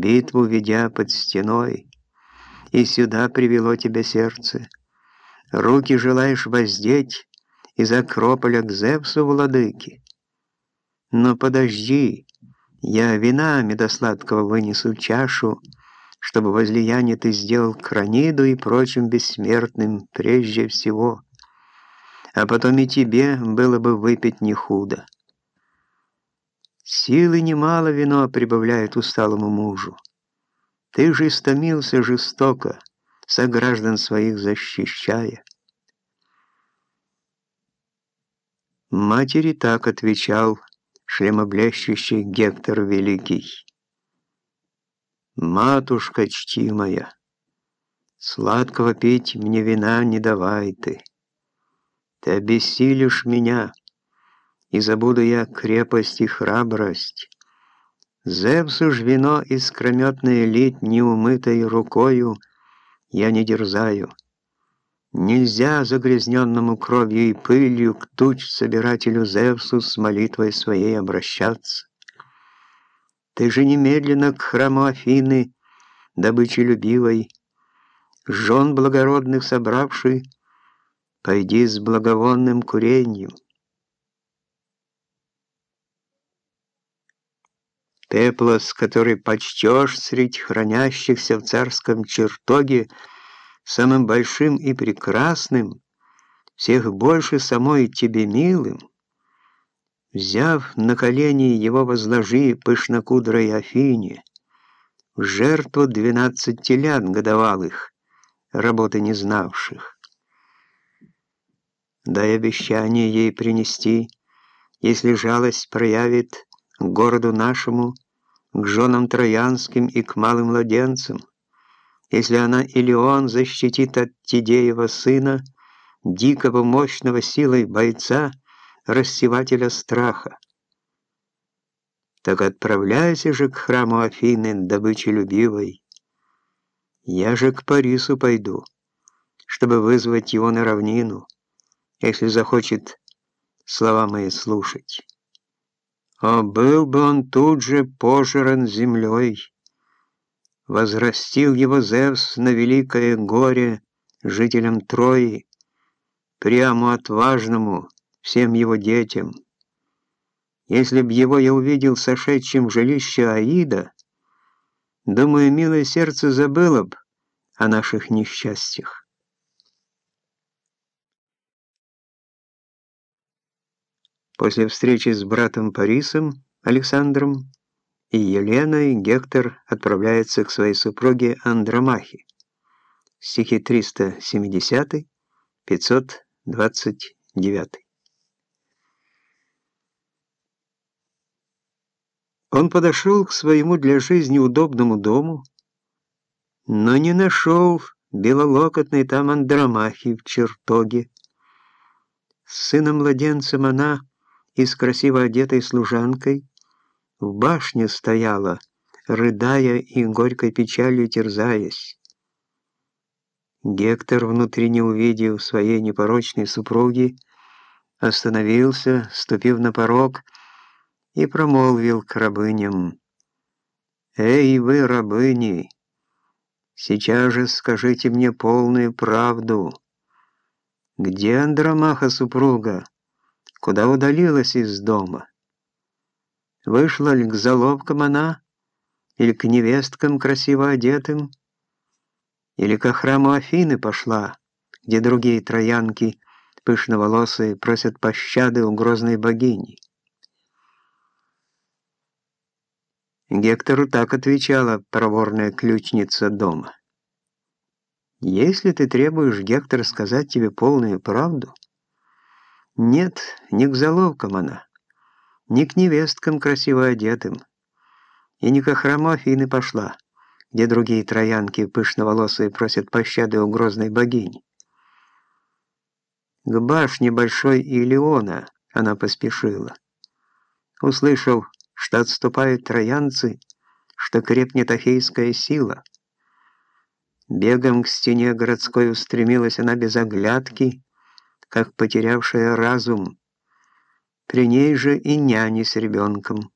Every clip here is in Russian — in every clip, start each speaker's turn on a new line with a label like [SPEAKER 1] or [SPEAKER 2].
[SPEAKER 1] битву ведя под стеной, и сюда привело тебя сердце. Руки желаешь воздеть из Акрополя к Зевсу, владыки. Но подожди, я вина медосладкого вынесу чашу, чтобы возлияние ты сделал Краниду и прочим бессмертным прежде всего, а потом и тебе было бы выпить не худо. Силы немало вино прибавляет усталому мужу. Ты же истомился жестоко, сограждан своих защищая. Матери так отвечал шлемоблещущий Гектор Великий. «Матушка чтимая, сладкого пить мне вина не давай ты. Ты обессилишь меня, и забуду я крепость и храбрость. Зевсу ж вино искрометное лить неумытой рукою я не дерзаю». Нельзя загрязненному кровью и пылью к туч собирателю Зевсу с молитвой своей обращаться. Ты же немедленно к храму Афины, добычи любивой, жен благородных собравший, пойди с благовонным курением. Пеплос, который почтешь средь хранящихся в царском чертоге, самым большим и прекрасным, всех больше самой тебе милым, Взяв на колени его возложи пышнокудрой Афине, в жертву двенадцать телят годовалых, работы не знавших. Дай обещание ей принести, если жалость проявит к городу нашему, к женам троянским и к малым младенцам, если она или он защитит от Тидеева сына, дикого мощного силой бойца, рассевателя страха. Так отправляйся же к храму Афины, добычи любивой. Я же к Парису пойду, чтобы вызвать его на равнину, если захочет слова мои слушать. О, был бы он тут же пожран землей, возрастил его Зевс на великое горе жителям Трои, прямо отважному, всем его детям. Если б его я увидел сошедшим в жилище Аида, думаю, милое сердце забыло б о наших несчастьях. После встречи с братом Парисом, Александром и Еленой, Гектор отправляется к своей супруге Андромахе. Стихи 370, 529. Он подошел к своему для жизни удобному дому, но не нашел белолокотной там Андромахи в чертоге. С сыном-младенцем она и с красиво одетой служанкой в башне стояла, рыдая и горькой печалью терзаясь. Гектор, внутренне увидев своей непорочной супруги, остановился, ступив на порог, и промолвил к рабыням, «Эй, вы, рабыни, сейчас же скажите мне полную правду. Где Андромаха супруга? Куда удалилась из дома? Вышла ли к заловкам она, или к невесткам красиво одетым, или ко храму Афины пошла, где другие троянки, пышноволосые, просят пощады у грозной богини?» Гектору так отвечала проворная ключница дома. «Если ты требуешь, Гектор, сказать тебе полную правду, нет, не к заловкам она, не к невесткам красиво одетым, и не к храму Афины пошла, где другие троянки пышноволосые просят пощады у грозной богини. К башне Большой Илеона она поспешила. Услышав что отступают троянцы, что крепнет ахейская сила. Бегом к стене городской устремилась она без оглядки, как потерявшая разум. При ней же и няни с ребенком.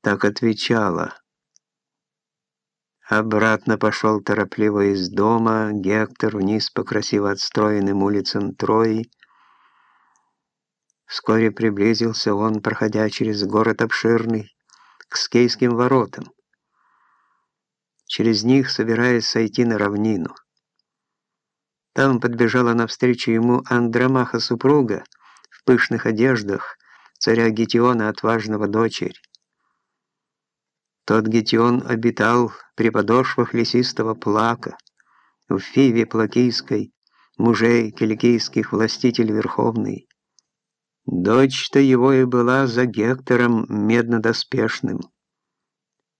[SPEAKER 1] так отвечала. Обратно пошел торопливо из дома Гектор вниз по красиво отстроенным улицам Трои. Вскоре приблизился он, проходя через город обширный, к Скейским воротам. Через них собираясь сойти на равнину. Там подбежала навстречу ему Андромаха супруга в пышных одеждах, царя Гетиона, отважного дочери. Тот Гетион обитал при подошвах лесистого плака, в Фиве Плакийской, мужей киликийских властитель верховный. Дочь-то его и была за Гектором меднодоспешным.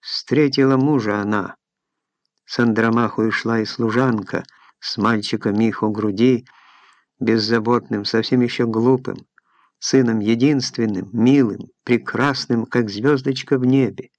[SPEAKER 1] Встретила мужа она. С Андромаху шла и служанка — с мальчиком Миху груди, беззаботным, совсем еще глупым, сыном единственным, милым, прекрасным, как звездочка в небе.